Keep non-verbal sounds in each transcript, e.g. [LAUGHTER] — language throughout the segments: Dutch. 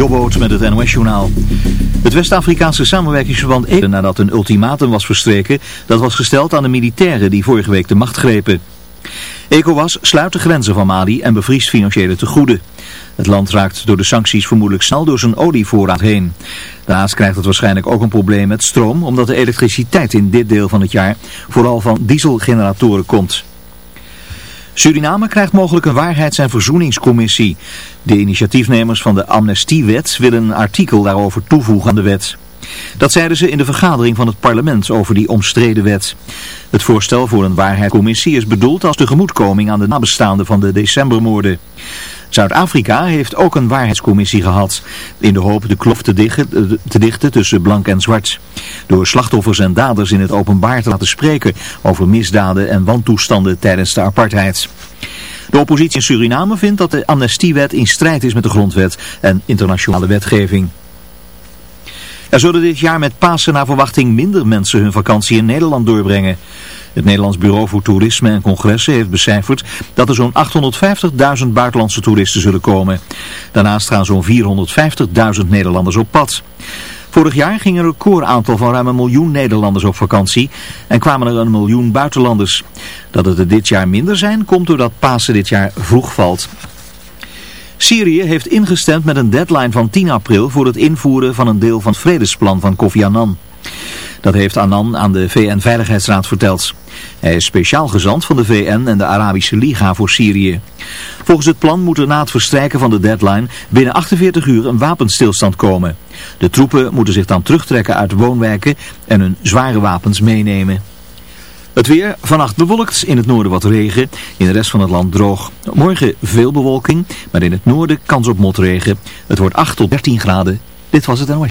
Jobboot met het NOS-journaal. Het West-Afrikaanse samenwerkingsverband even nadat een ultimatum was verstreken... dat was gesteld aan de militairen die vorige week de macht grepen. ECOWAS sluit de grenzen van Mali en bevriest financiële tegoeden. Het land raakt door de sancties vermoedelijk snel door zijn olievoorraad heen. Daarnaast krijgt het waarschijnlijk ook een probleem met stroom... omdat de elektriciteit in dit deel van het jaar vooral van dieselgeneratoren komt... Suriname krijgt mogelijk een waarheids- en verzoeningscommissie. De initiatiefnemers van de amnestiewet willen een artikel daarover toevoegen aan de wet. Dat zeiden ze in de vergadering van het parlement over die omstreden wet. Het voorstel voor een waarheidscommissie is bedoeld als tegemoetkoming aan de nabestaanden van de decembermoorden. Zuid-Afrika heeft ook een waarheidscommissie gehad, in de hoop de kloof te dichten, te dichten tussen blank en zwart. Door slachtoffers en daders in het openbaar te laten spreken over misdaden en wantoestanden tijdens de apartheid. De oppositie in Suriname vindt dat de amnestiewet in strijd is met de grondwet en internationale wetgeving. Er zullen dit jaar met Pasen naar verwachting minder mensen hun vakantie in Nederland doorbrengen. Het Nederlands Bureau voor Toerisme en Congressen heeft becijferd dat er zo'n 850.000 buitenlandse toeristen zullen komen. Daarnaast gaan zo'n 450.000 Nederlanders op pad. Vorig jaar ging een recordaantal van ruim een miljoen Nederlanders op vakantie en kwamen er een miljoen buitenlanders. Dat het er dit jaar minder zijn komt doordat Pasen dit jaar vroeg valt. Syrië heeft ingestemd met een deadline van 10 april voor het invoeren van een deel van het vredesplan van Kofi Annan. Dat heeft Annan aan de VN-veiligheidsraad verteld. Hij is speciaal gezant van de VN en de Arabische Liga voor Syrië. Volgens het plan moet er na het verstrijken van de deadline binnen 48 uur een wapenstilstand komen. De troepen moeten zich dan terugtrekken uit woonwijken en hun zware wapens meenemen. Het weer, vannacht bewolkt, in het noorden wat regen, in de rest van het land droog. Morgen veel bewolking, maar in het noorden kans op motregen. Het wordt 8 tot 13 graden. Dit was het NOS.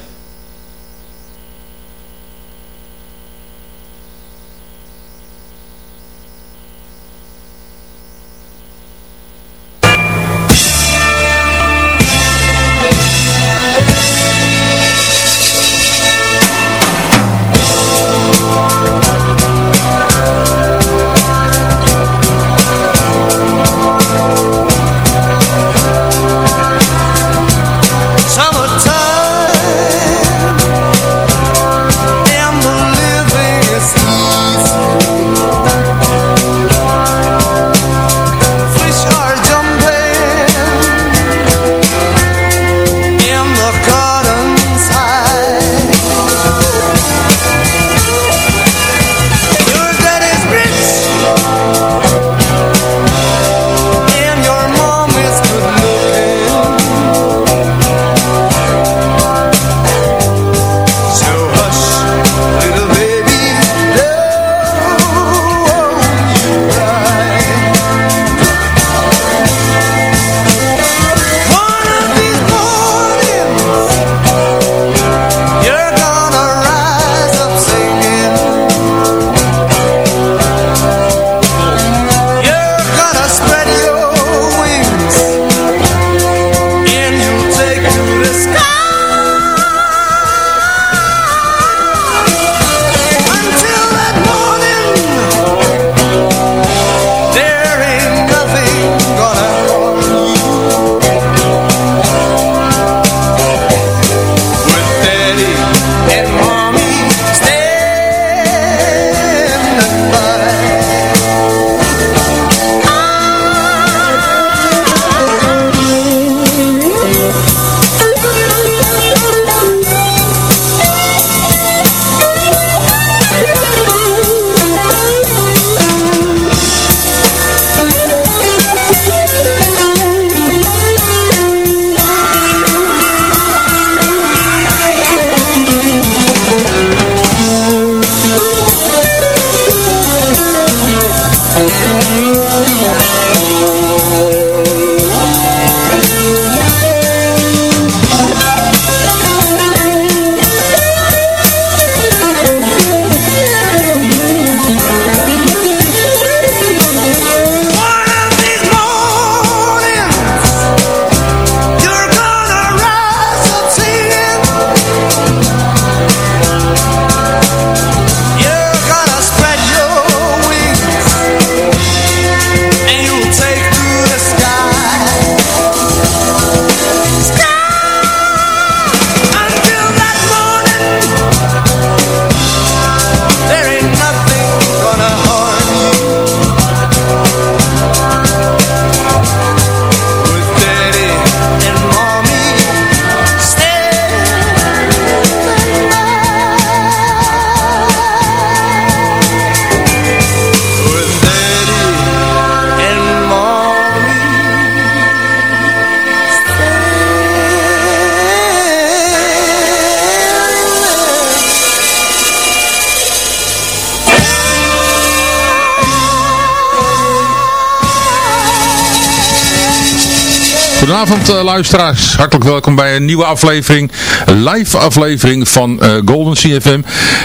Goedenavond uh, luisteraars, hartelijk welkom bij een nieuwe aflevering, live aflevering van uh, Golden CFM.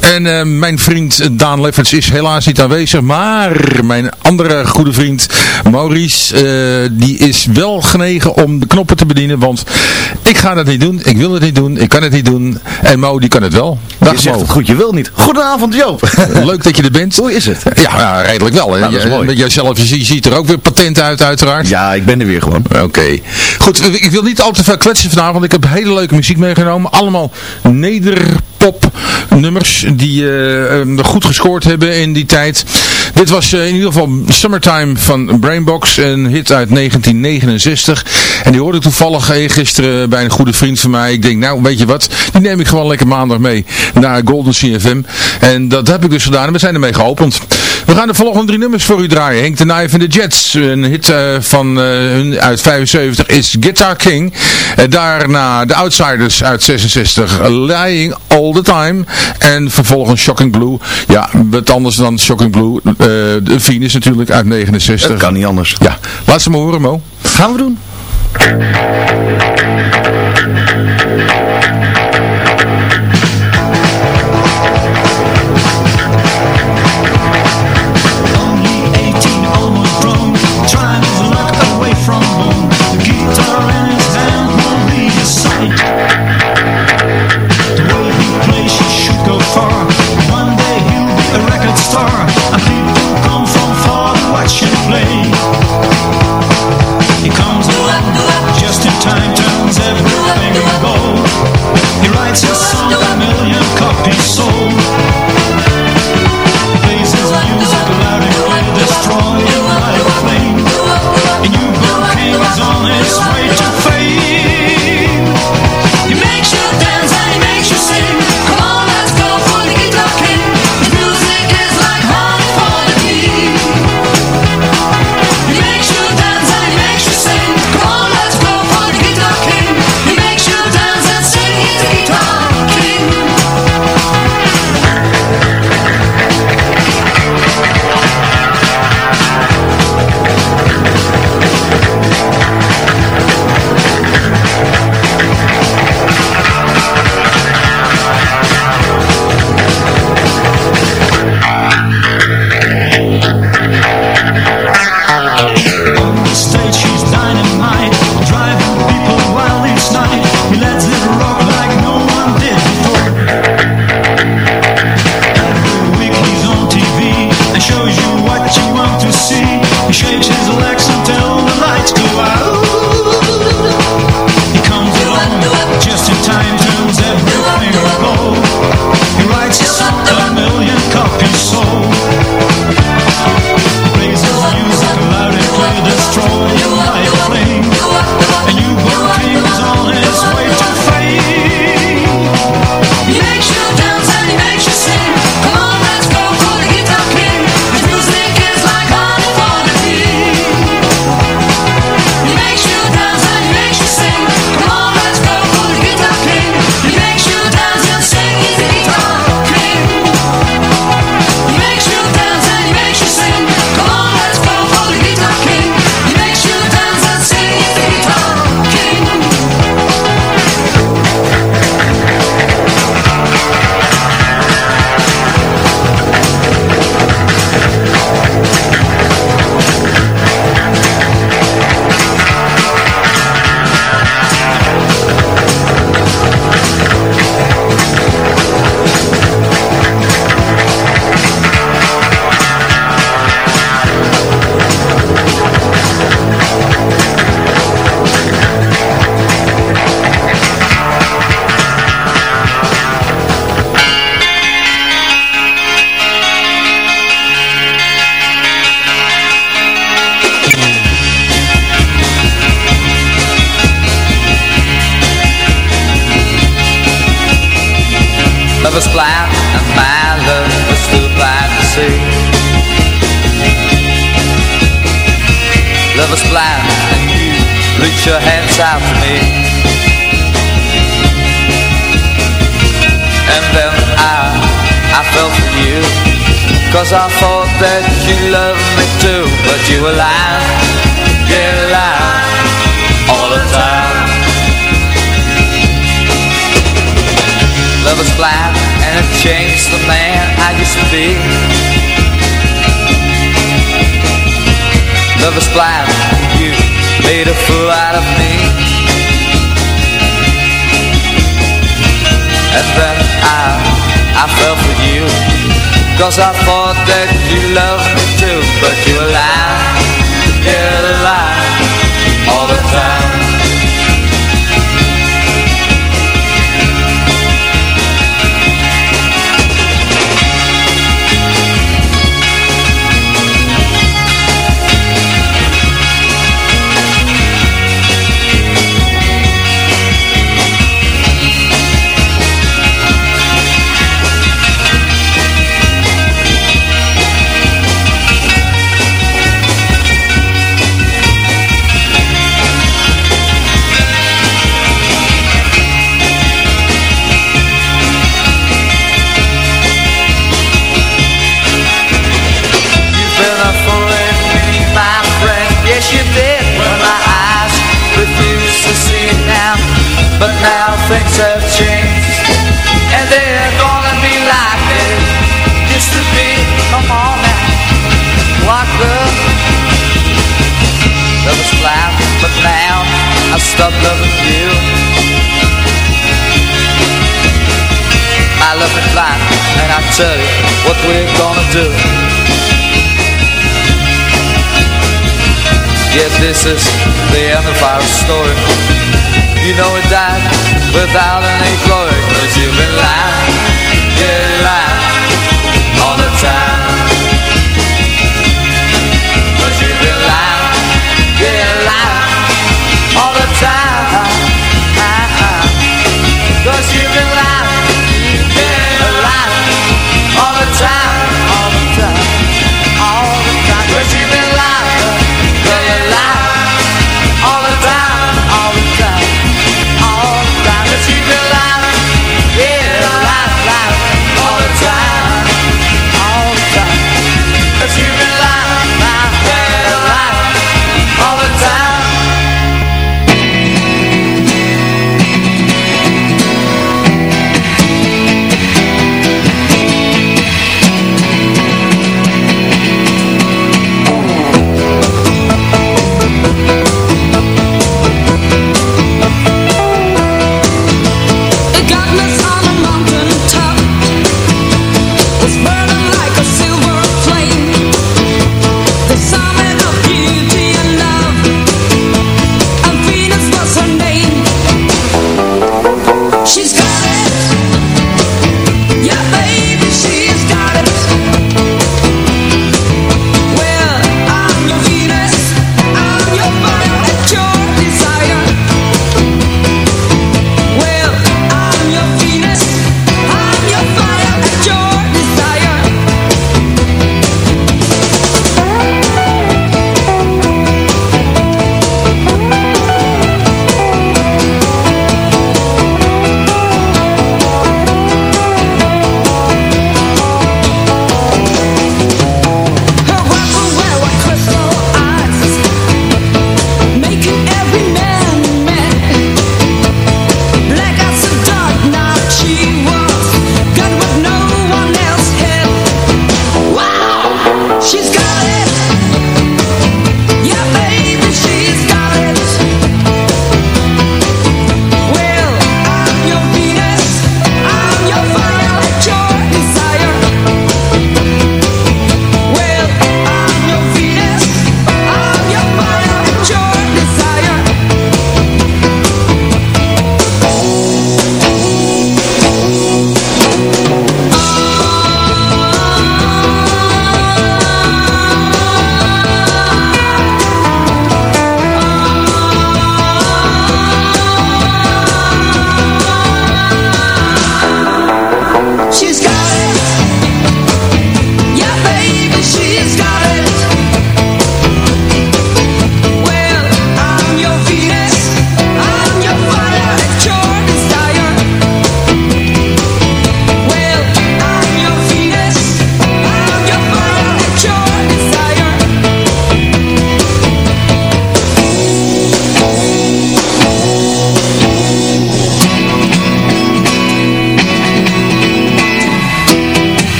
En uh, mijn vriend Daan Lefferts is helaas niet aanwezig, maar mijn andere goede vriend Maurice, die is wel genegen om de knoppen te bedienen, want ik ga dat niet doen, ik wil het niet doen, ik kan het niet doen. En Mo, die kan het wel. Dag je zegt Mo. het goed, je wil niet. Goedenavond Joop. [LAUGHS] Leuk dat je er bent. Hoe is het? Ja, redelijk wel. Nou, dat is mooi. Met jezelf, je ziet er ook weer patent uit uiteraard. Ja, ik ben er weer gewoon. Oké. Goed, ik wil niet al te veel kletsen vanavond, ik heb hele leuke muziek meegenomen. Allemaal nederpop nummers die uh, goed gescoord hebben in die tijd. Dit was uh, in ieder geval Summertime van Brainbox, een hit uit 1969. En die hoorde ik toevallig gisteren bij een goede vriend van mij. Ik denk, nou weet je wat, die neem ik gewoon lekker maandag mee naar Golden CFM. En dat heb ik dus gedaan en we zijn ermee geopend. We gaan de volgende drie nummers voor u draaien. Henk de Knife en de Jets. Een hit uh, van uh, hun uit 75 is Guitar King. Uh, daarna de Outsiders uit 66. Lying All The Time. En vervolgens Shocking Blue. Ja, wat anders dan Shocking Blue. de Venus natuurlijk uit 69. Dat kan niet anders. Ja, laat ze maar horen Mo. Gaan we doen. you alive, get alive all the time. Love is blind and it changed the man I used to be. Love is blind, you made a fool out of me. And then I, I fell for you. Cause I thought that you loved me too, but you were lying. But now things have changed And they're gonna be like they used to be. Come on now Walk up Love was blind But now I stopped loving you. I love is blind And I tell you what we're gonna do. Yeah, this is the end of our story you know it died without any glory Cause you've been lying, yeah, lying all the time. Cause you've been lying, yeah, lying all the time. Cause you've been lying,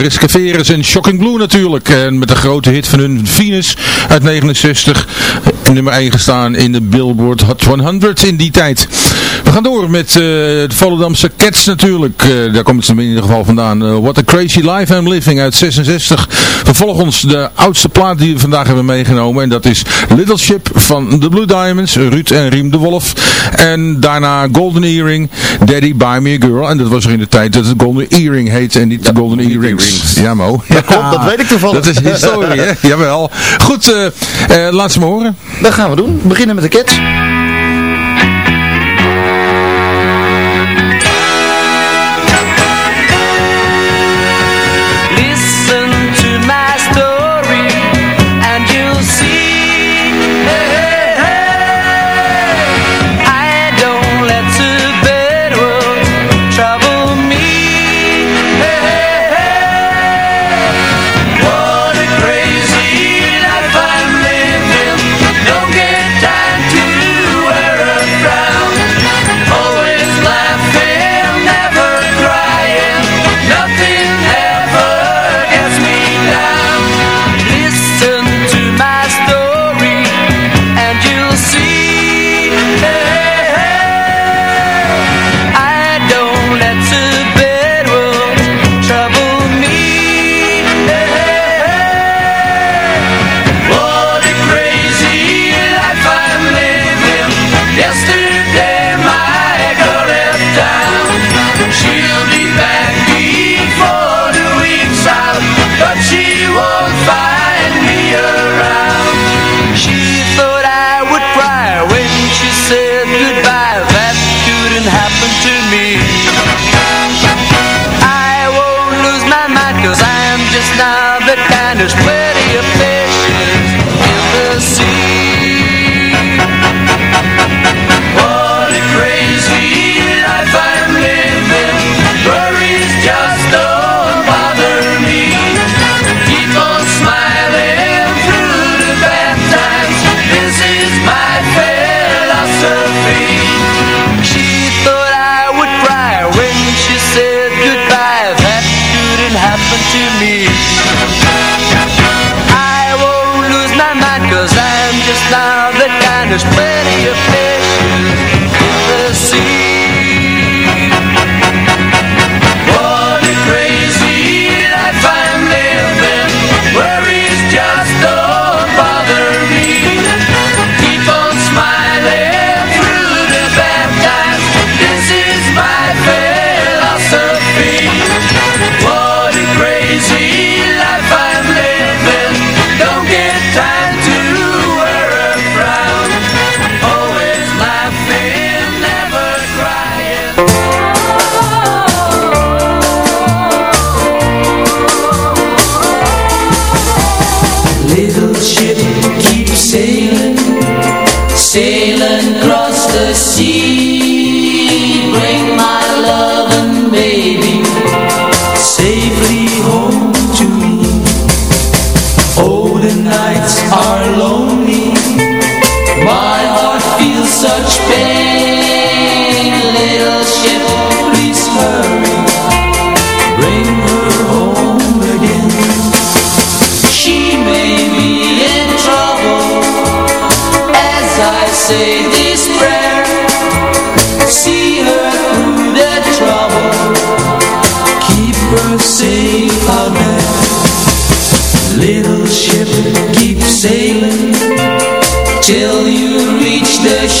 Mariska Veres en Shocking Blue natuurlijk. En met de grote hit van hun Venus uit 69. Nummer 1 gestaan in de Billboard Hot 100 in die tijd. We gaan door met uh, de Volendamse Cats natuurlijk. Uh, daar komt het in ieder geval vandaan. Uh, What a Crazy Life I'm Living uit 66. Vervolgens de oudste plaat die we vandaag hebben meegenomen. En dat is Little Ship van de Blue Diamonds. Ruud en Riem de Wolf. En daarna Golden Earring. Daddy Buy Me a Girl. En dat was er in de tijd dat het Golden Earring heette en niet de Golden Earrings. Ja Mo. Dat weet ik toevallig. Dat is historie hè. [LAUGHS] Jawel. Goed, laat ze me horen. Dat gaan we doen. We beginnen met de Cats.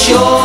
sure.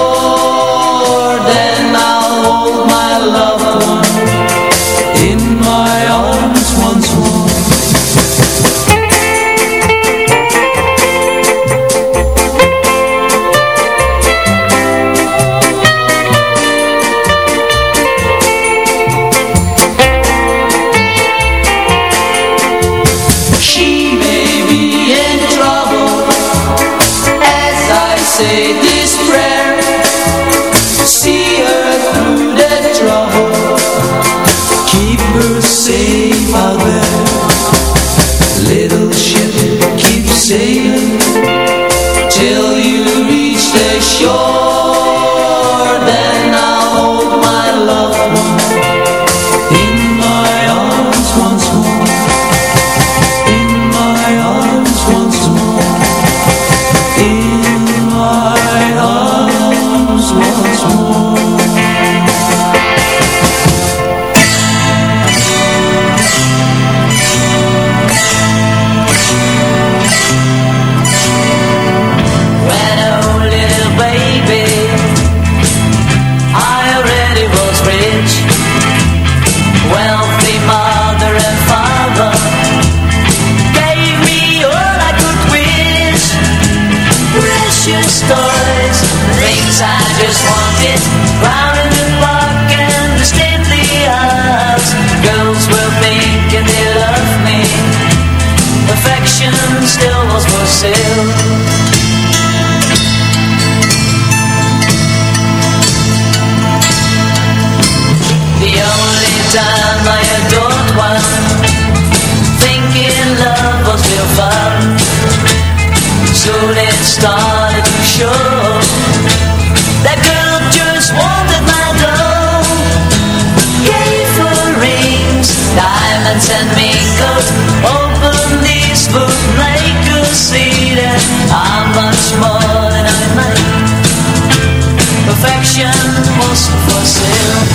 was for sale.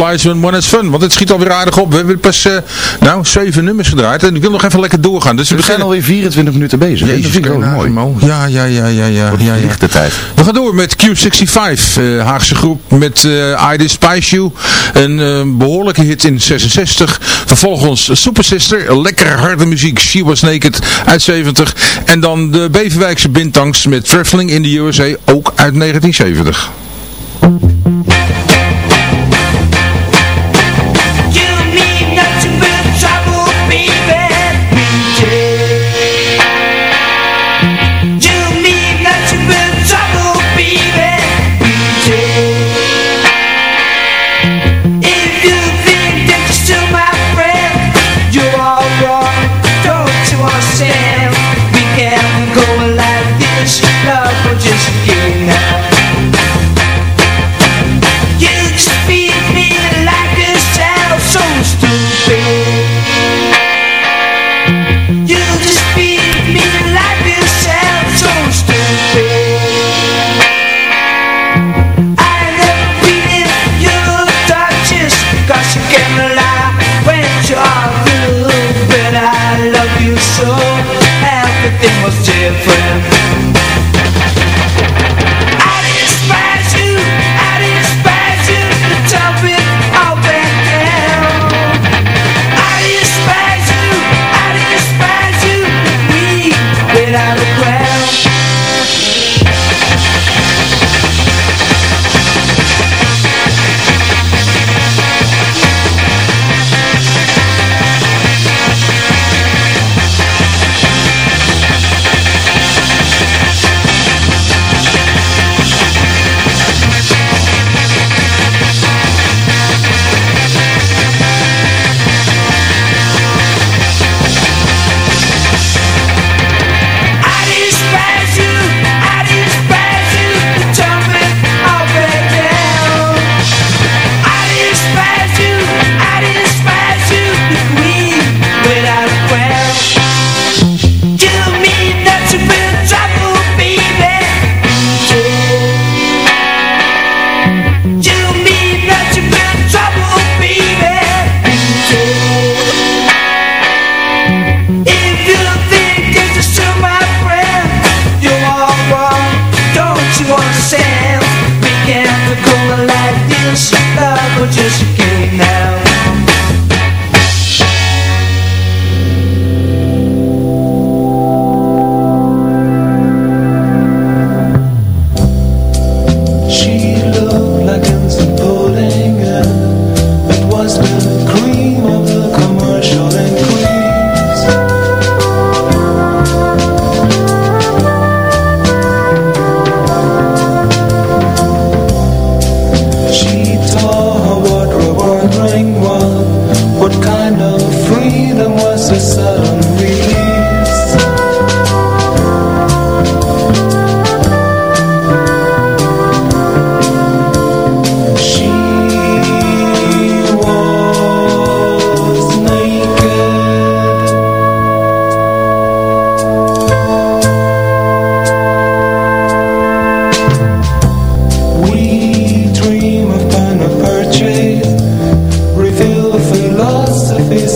When It's Fun. Want het schiet alweer aardig op. We hebben pas uh, nou, zeven nummers gedraaid. En ik wil nog even lekker doorgaan. Dus we, we beginnen... zijn alweer 24 minuten bezig. Dat vind ik ook mooi. Oh. Ja, ja, ja, ja. ja, de tijd. We gaan door met Q65. Eh, Haagse groep met uh, I Despise You. Een behoorlijke hit in 66. Vervolgens Super Sister. Lekkere harde muziek. She Was Naked uit 70. En dan de Beverwijkse Bintangs met Traveling in the USA. Ook uit 1970.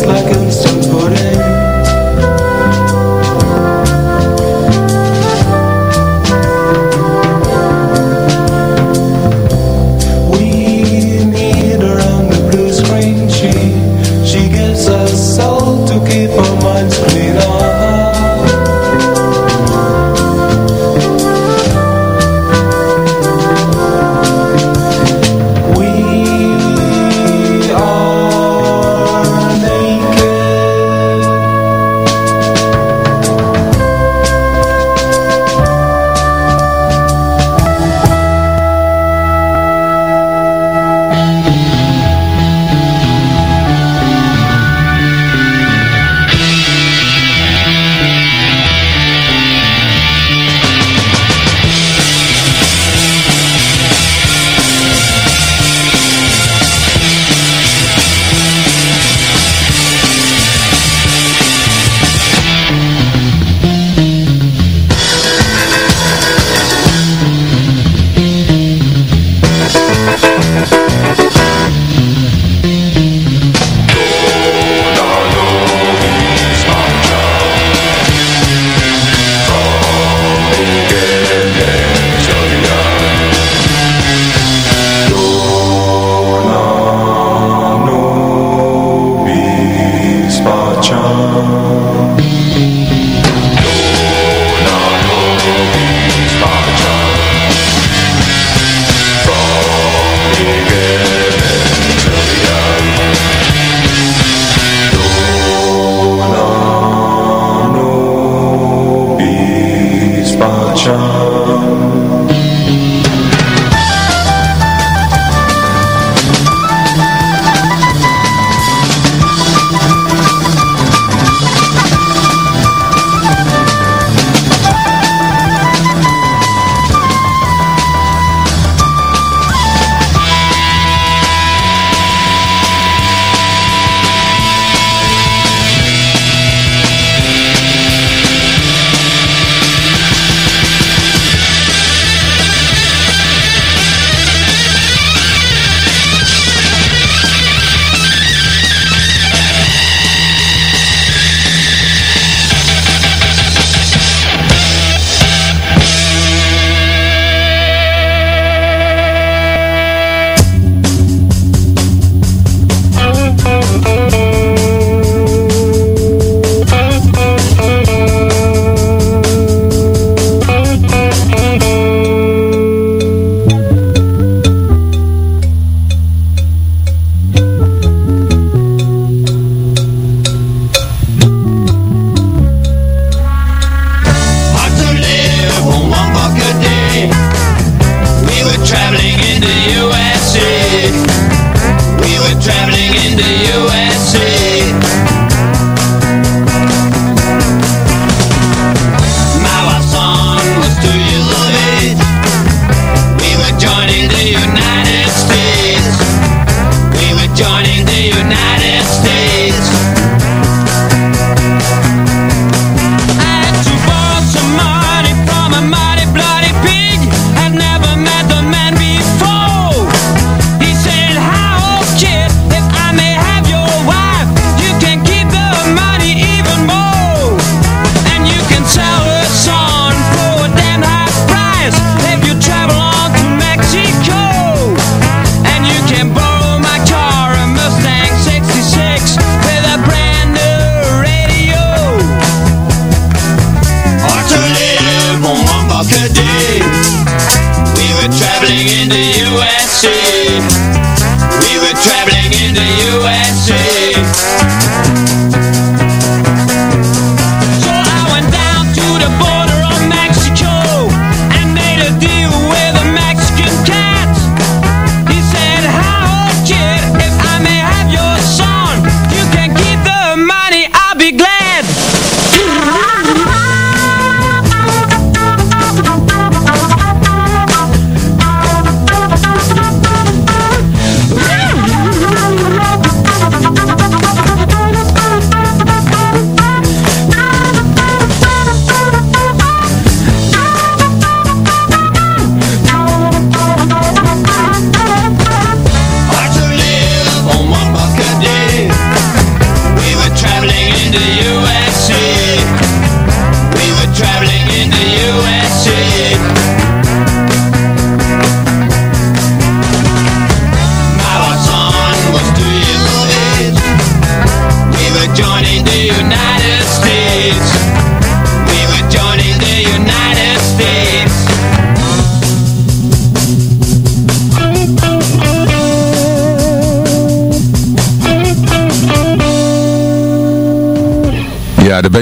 like a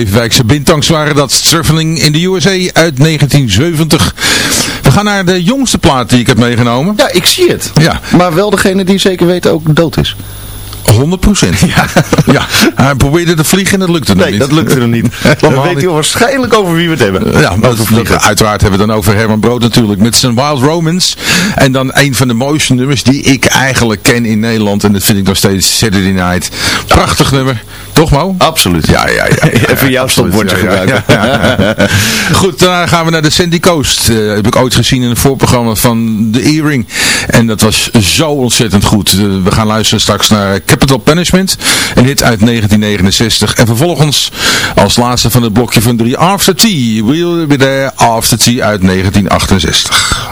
Beverwijkse Bintangs waren dat. Traveling in de USA uit 1970. We gaan naar de jongste plaat die ik heb meegenomen. Ja, ik zie het. Ja. Maar wel degene die zeker weten ook dood is. 100 procent. [LAUGHS] Ja. ja. Hij probeerde te vliegen en dat lukte nog Nee, niet. dat lukte hem niet. Dan weet hij waarschijnlijk over wie we het hebben. Ja, maar dat, uiteraard hebben we dan over Herman Brood natuurlijk met zijn Wild Romance. En dan een van de mooiste nummers die ik eigenlijk ken in Nederland. En dat vind ik nog steeds Saturday Night. Prachtig nummer. Toch Mo? Absoluut. Ja, ja, ja. ja, [LAUGHS] Even jouw stopwoordje gebruiken. [LAUGHS] Goed, daarna gaan we naar de Sandy Coast. Eh, heb ik ooit gezien in een voorprogramma van The Earring. En dat was zo ontzettend goed. Eh, we gaan luisteren straks naar Capital Punishment. Een hit uit 1969. En vervolgens als laatste van het blokje van drie After Tea. We'll be there After Tea uit 1968.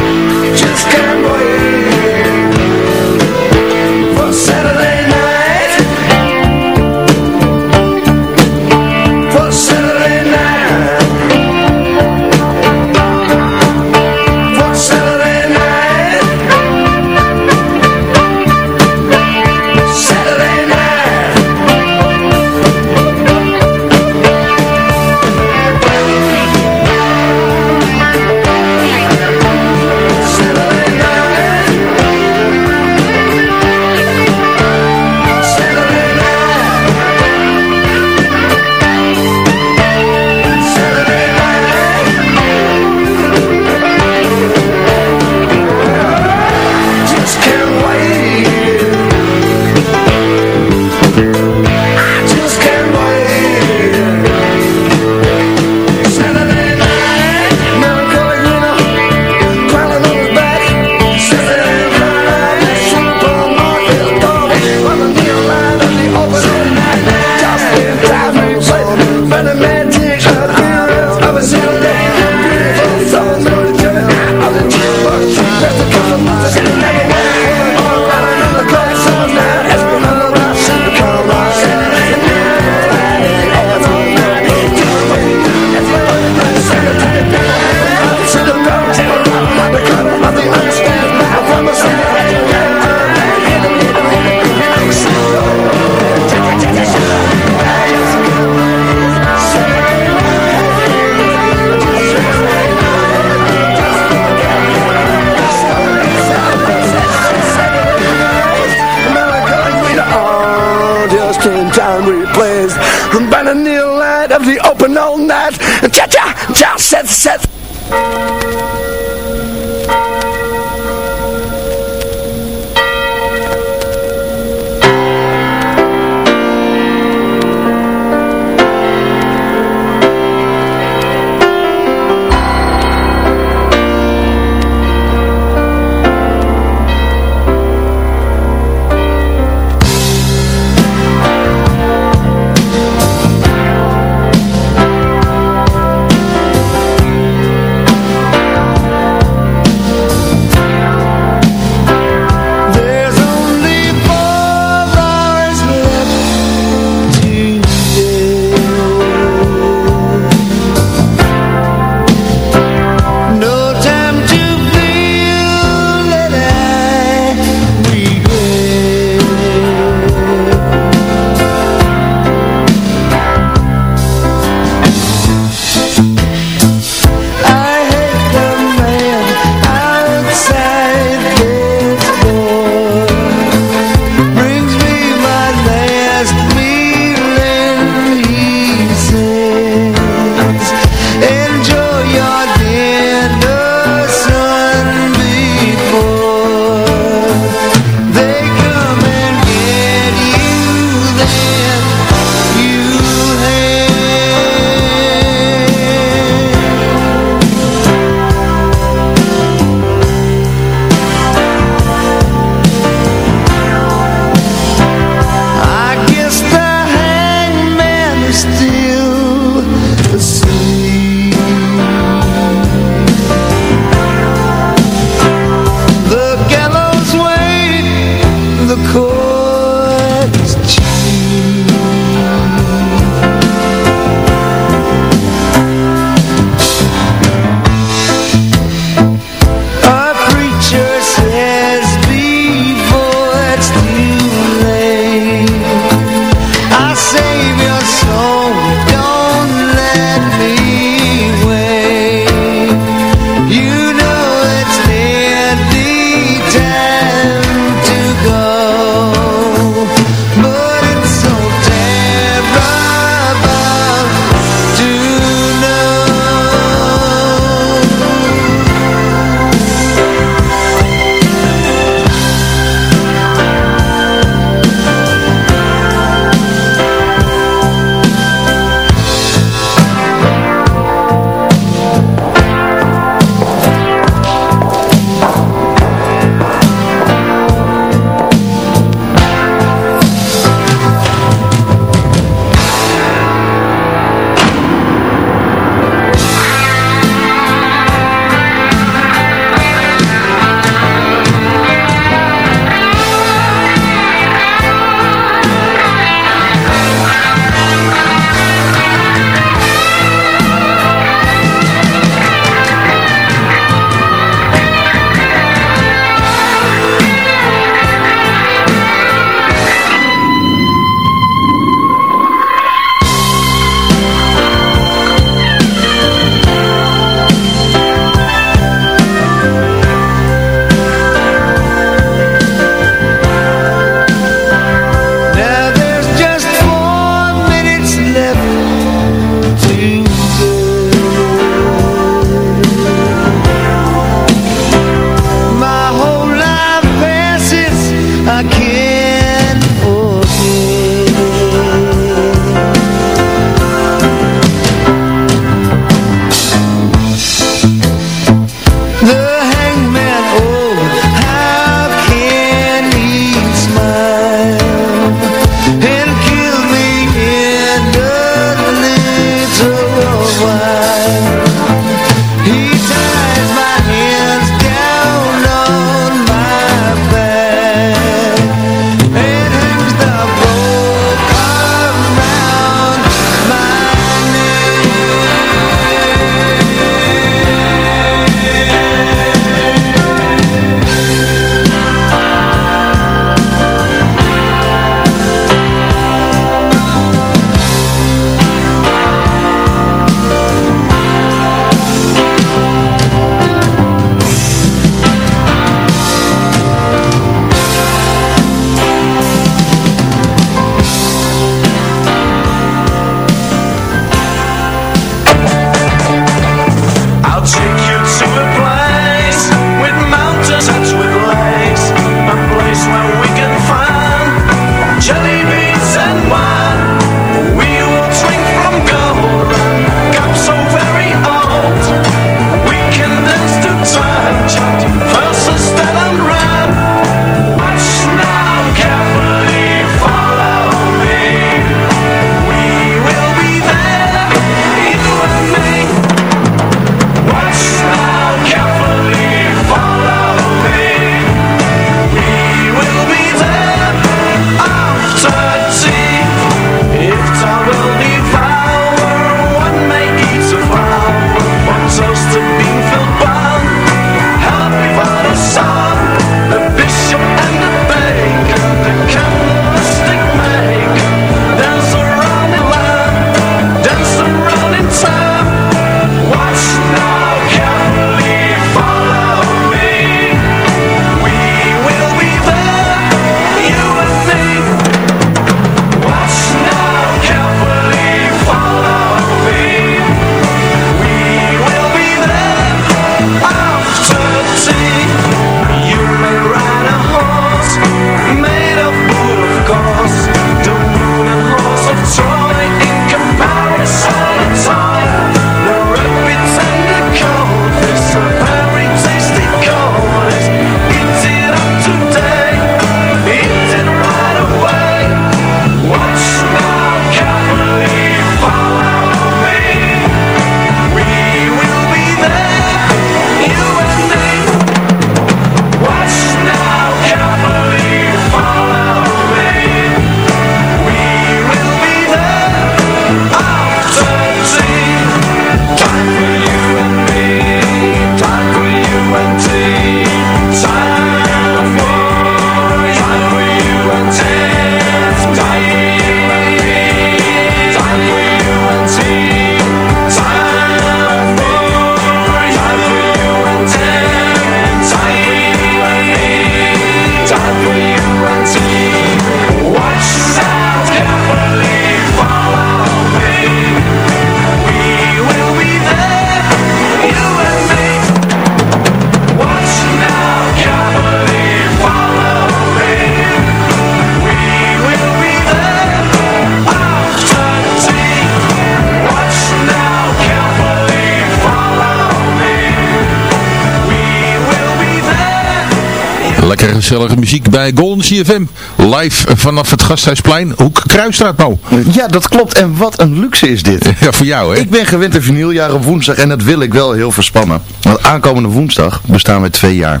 Gezellige muziek bij Golden CFM. Live vanaf het Gasthuisplein, Hoek Kruisstraat nou. Ja, dat klopt. En wat een luxe is dit. [LAUGHS] Ja, voor jou hè. Ik ben gewend een vinyljaar op woensdag en dat wil ik wel heel verspannen. Want aankomende woensdag bestaan we twee jaar.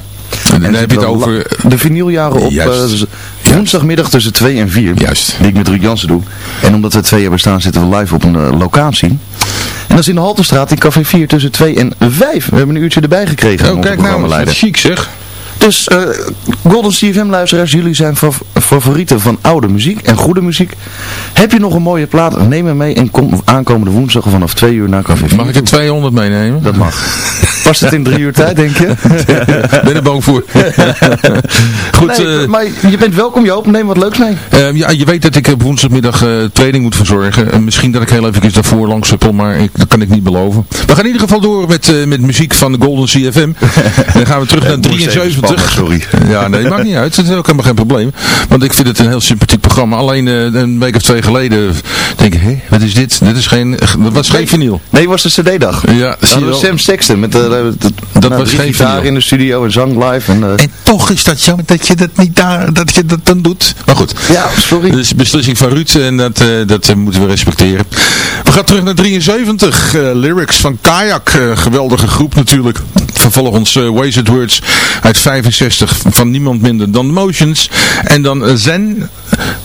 En dan heb je het over... De vinyljaren op Juist. eh, woensdagmiddag tussen 2 en 4. Juist. Die ik met Ruud Jansen doe. En omdat we twee jaar bestaan zitten we live op een eh, locatie. En dat is in de Halterstraat in Café 4 tussen 2 en 5. We hebben een uurtje erbij gekregen. Oh, kijk nou, wat chic zeg. Dus eh, Golden CFM luisteraars, jullie zijn fav- favorieten van oude muziek en goede muziek. Heb je nog een mooie plaat? Neem hem mee en kom aankomende woensdag vanaf 2 uur naar Café 4. Mag ik er 200 meenemen? Dat mag. [LAUGHS] Past het in drie uur tijd, denk je? [LAUGHS] ben er bang voor. [LAUGHS] Goed, nee, eh, maar je bent welkom Joop, neem wat leuks mee. eh, ja, je weet dat ik op woensdagmiddag eh, training moet verzorgen. En misschien dat ik heel even daarvoor langs huppel, maar ik, dat kan ik niet beloven. We gaan in ieder geval door met, eh, met muziek van de Golden CFM. En [LAUGHS] dan gaan we terug naar Ik moest even 73. spannen, sorry. Ja, nee, maakt niet uit. Dat is ook helemaal geen probleem. Want ik vind het een heel sympathiek programma. Alleen eh, een week of twee geleden denk ik, hé, wat is dit? Dit is geen, dat was geen vinyl. Nee, het was de cd-dag. Ja, zie dat je was. Sam Sexton met de, de, Dat nou, was geen vinyl. in de studio en zang live. En, eh, En toch is dat jammer dat je dat niet daar, dat je dat dan doet. Maar goed. ja, sorry. Dat is een beslissing van Ruud en dat, eh, dat eh, moeten we respecteren. We gaan terug naar 73. eh, lyrics van Kayak. eh, geweldige groep natuurlijk. Vervolgens eh Wasted Words uit 65 van niemand minder dan Motions. En dan eh, Zen.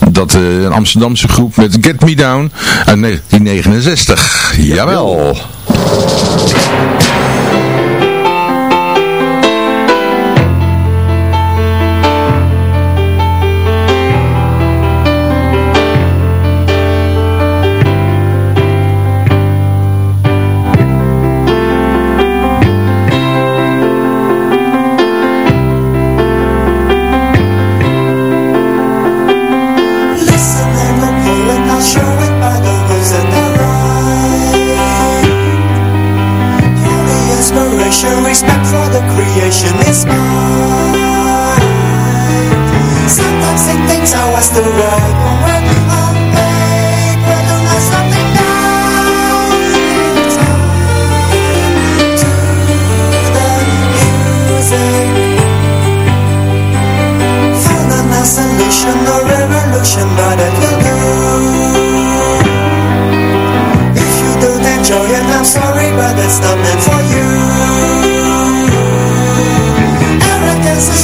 Dat eh, een Amsterdamse groep met Get Me Down uit 1969. Jawel.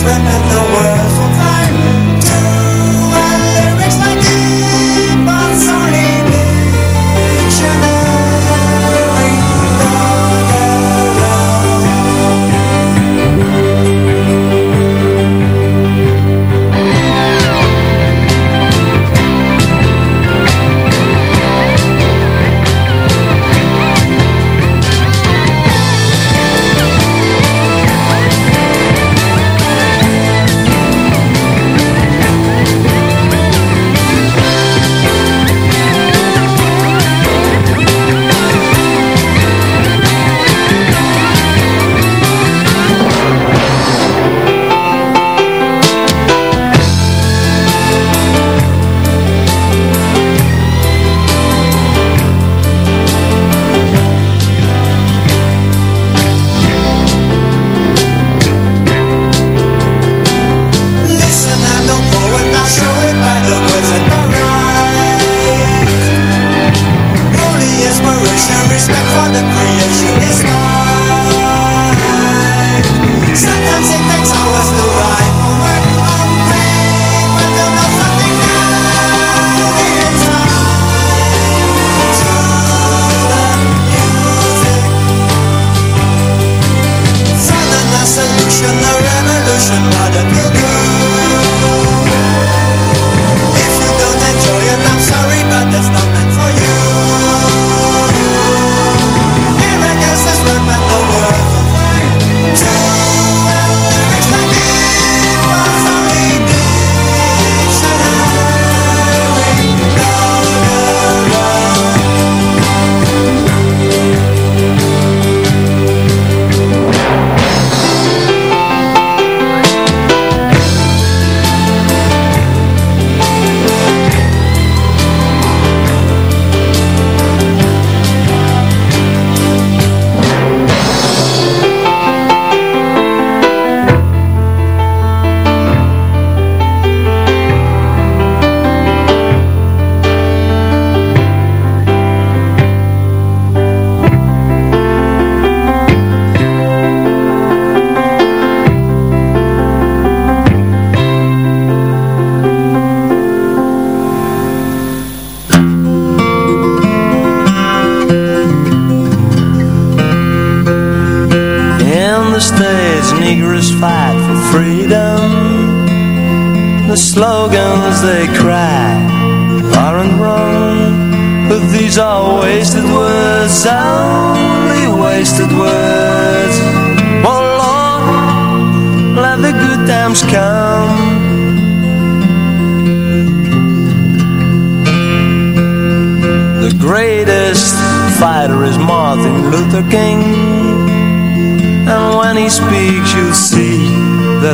Arrogance is rampant, the world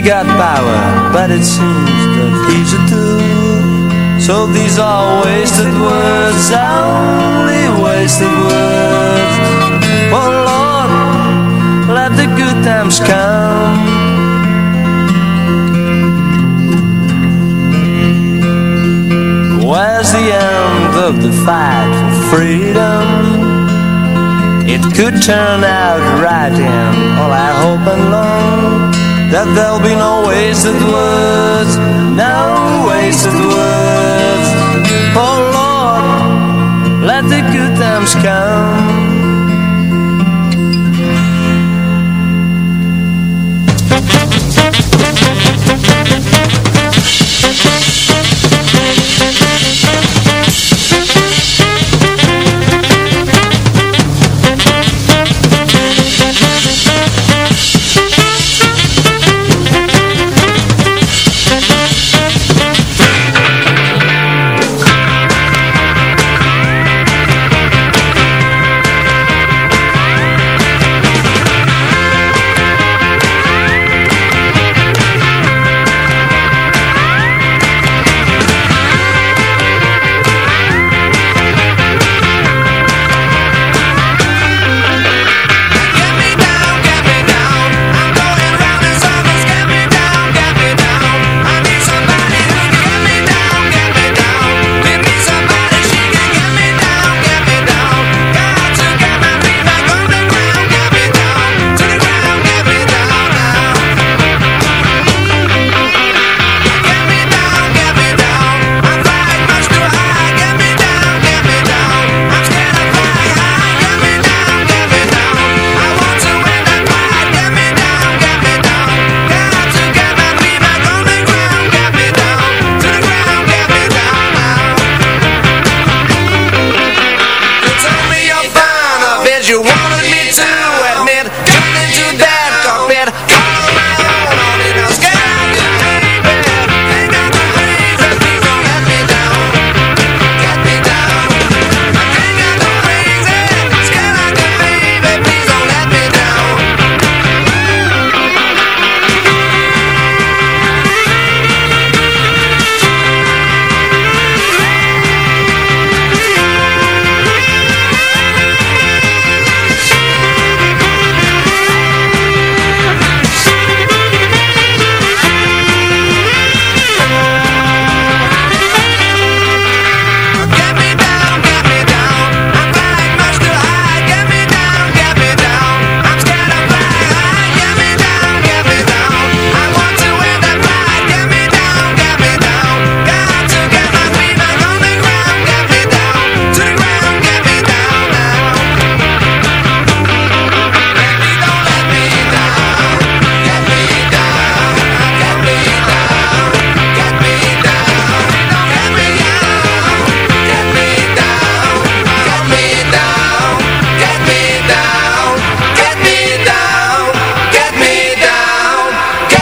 He got power, but it seems that he's a tool. So these are wasted words, only wasted words. Oh Lord, let the good times come. Where's the end of the fight for freedom? It could turn out right and all I hope and long That there'll be no wasted words, no wasted words. Oh Lord, let the good times come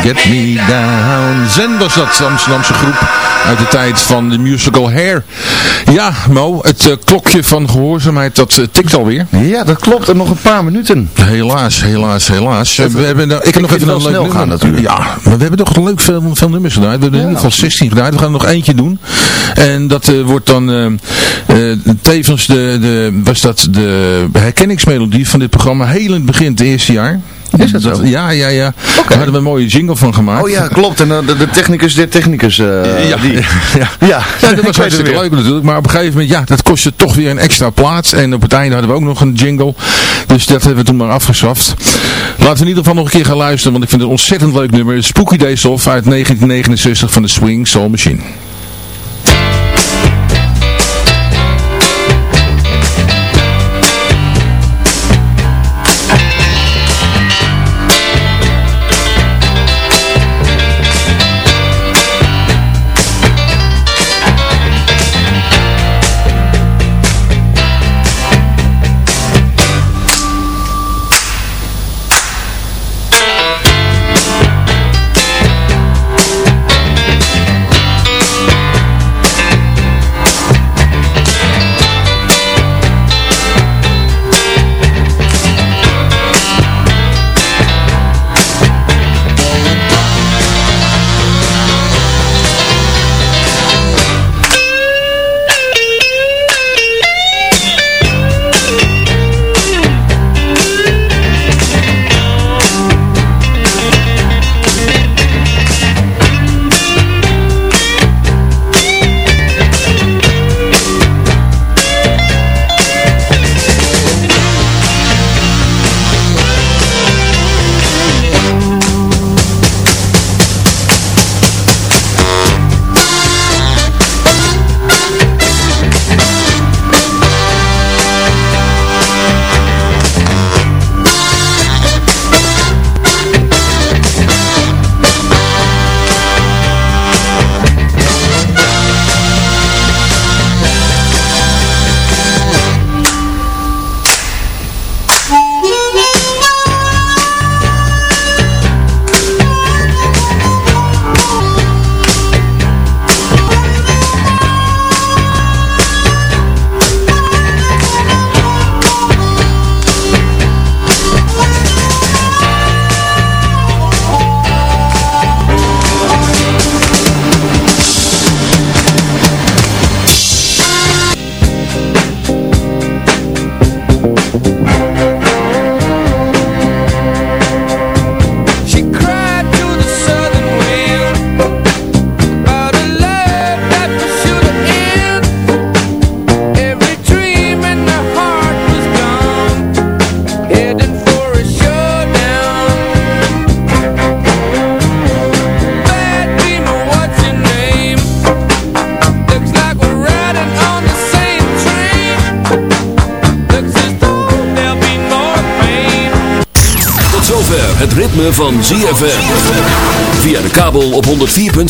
Get Me Down. Zen was dat, Amsterdamse groep uit de tijd van de musical Hair. Ja, Mo, het eh, klokje van gehoorzaamheid, dat uh, tikt alweer. Ja, dat klopt. En nog een paar minuten. Helaas, helaas, helaas. we hebben, ik heb nog even een leuk nummer. gaan natuurlijk. Ja, maar we hebben toch leuk veel, veel nummers gedaan. We hebben in ieder geval 16 gedaan. We gaan er nog eentje doen. En dat eh, wordt dan eh, eh, tevens de, de, was dat de herkenningsmelodie van dit programma. Heel in het begin, het eerste jaar. Is dat zo? Ja, ja, ja. Daar hadden we een mooie jingle van gemaakt. Oh ja, klopt. En eh, de, de technicus der technicus. eh, Ja, die. ja. [LAUGHS] Ja, Ja, dat was hartstikke leuk natuurlijk. Maar op een gegeven moment, ja, dat kostte toch weer een extra plaats. En op het einde hadden we ook nog een jingle. Dus dat hebben we toen maar afgeschaft. Laten we in ieder geval nog een keer gaan luisteren. Want ik vind het een ontzettend leuk nummer. Spooky Days Off uit 1969 van de Swing Soul Machine.